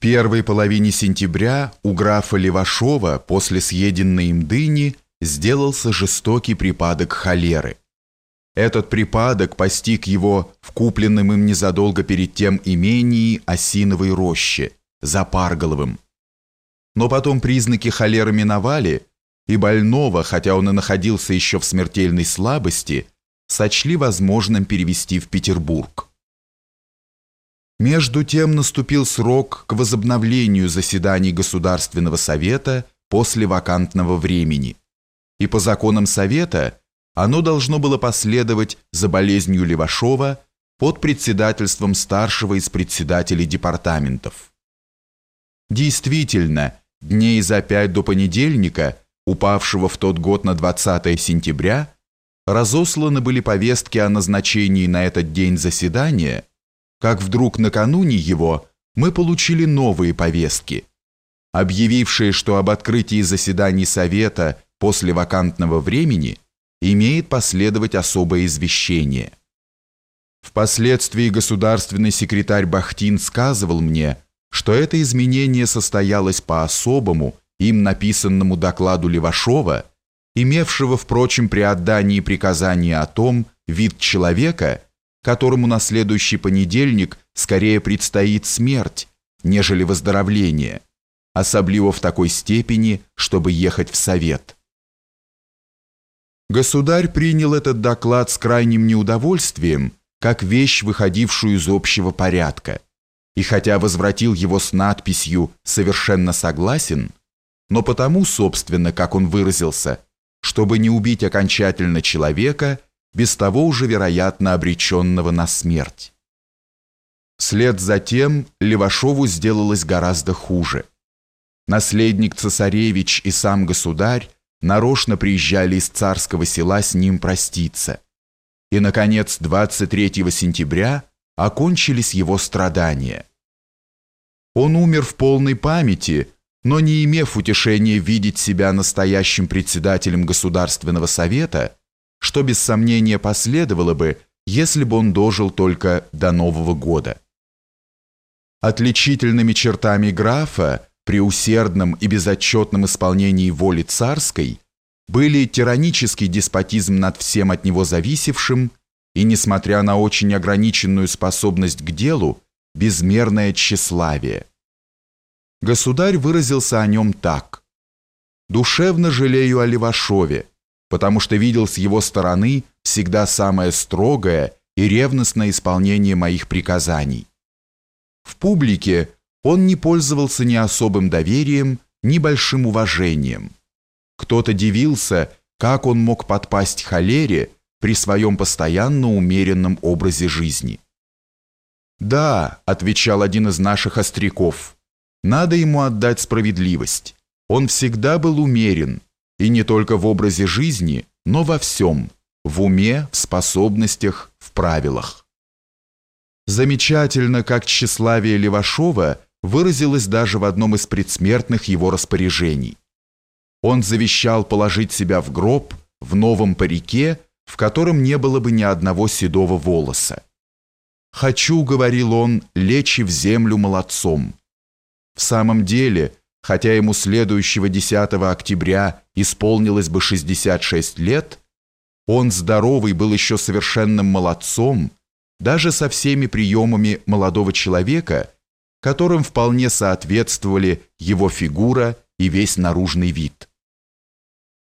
первой половине сентября у графа Левашова после съеденной им дыни сделался жестокий припадок холеры. Этот припадок постиг его в купленном им незадолго перед тем имении Осиновой роще, за Парголовым. Но потом признаки холеры миновали, и больного, хотя он и находился еще в смертельной слабости, сочли возможным перевести в Петербург. Между тем наступил срок к возобновлению заседаний Государственного Совета после вакантного времени, и по законам Совета оно должно было последовать за болезнью Левашова под председательством старшего из председателей департаментов. Действительно, дней за пять до понедельника, упавшего в тот год на 20 сентября, разосланы были повестки о назначении на этот день заседания – как вдруг накануне его мы получили новые повестки, объявившие, что об открытии заседаний Совета после вакантного времени имеет последовать особое извещение. Впоследствии государственный секретарь Бахтин сказывал мне, что это изменение состоялось по особому, им написанному докладу Левашова, имевшего, впрочем, при отдании приказания о том, вид человека – которому на следующий понедельник скорее предстоит смерть, нежели выздоровление, особливо в такой степени, чтобы ехать в совет. Государь принял этот доклад с крайним неудовольствием, как вещь, выходившую из общего порядка, и хотя возвратил его с надписью «совершенно согласен», но потому, собственно, как он выразился, чтобы не убить окончательно человека – без того уже, вероятно, обреченного на смерть. Вслед за тем Левашову сделалось гораздо хуже. Наследник цесаревич и сам государь нарочно приезжали из царского села с ним проститься. И, наконец, 23 сентября окончились его страдания. Он умер в полной памяти, но не имев утешения видеть себя настоящим председателем Государственного совета, что без сомнения последовало бы, если бы он дожил только до Нового года. Отличительными чертами графа при усердном и безотчетном исполнении воли царской были тиранический деспотизм над всем от него зависевшим и, несмотря на очень ограниченную способность к делу, безмерное тщеславие. Государь выразился о нем так. «Душевно жалею о Левашове, потому что видел с его стороны всегда самое строгое и ревностное исполнение моих приказаний. В публике он не пользовался ни особым доверием, ни большим уважением. Кто-то дивился, как он мог подпасть холере при своем постоянно умеренном образе жизни. «Да», — отвечал один из наших остряков, — «надо ему отдать справедливость. Он всегда был умерен, и не только в образе жизни, но во всем, в уме, в способностях, в правилах. Замечательно, как тщеславие Левашова выразилось даже в одном из предсмертных его распоряжений. Он завещал положить себя в гроб в новом парике, в котором не было бы ни одного седого волоса. «Хочу», — говорил он, — «лечь в землю молодцом». В самом деле, хотя ему следующего 10 октября исполнилось бы 66 лет, он здоровый был еще совершенным молодцом, даже со всеми приемами молодого человека, которым вполне соответствовали его фигура и весь наружный вид.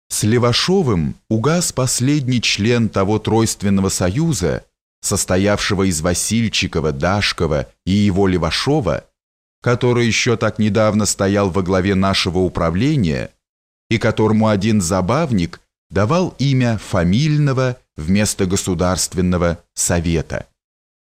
С Левашовым угас последний член того тройственного союза, состоявшего из Васильчикова, Дашкова и его Левашова, который еще так недавно стоял во главе нашего управления и которому один забавник давал имя фамильного вместо государственного совета –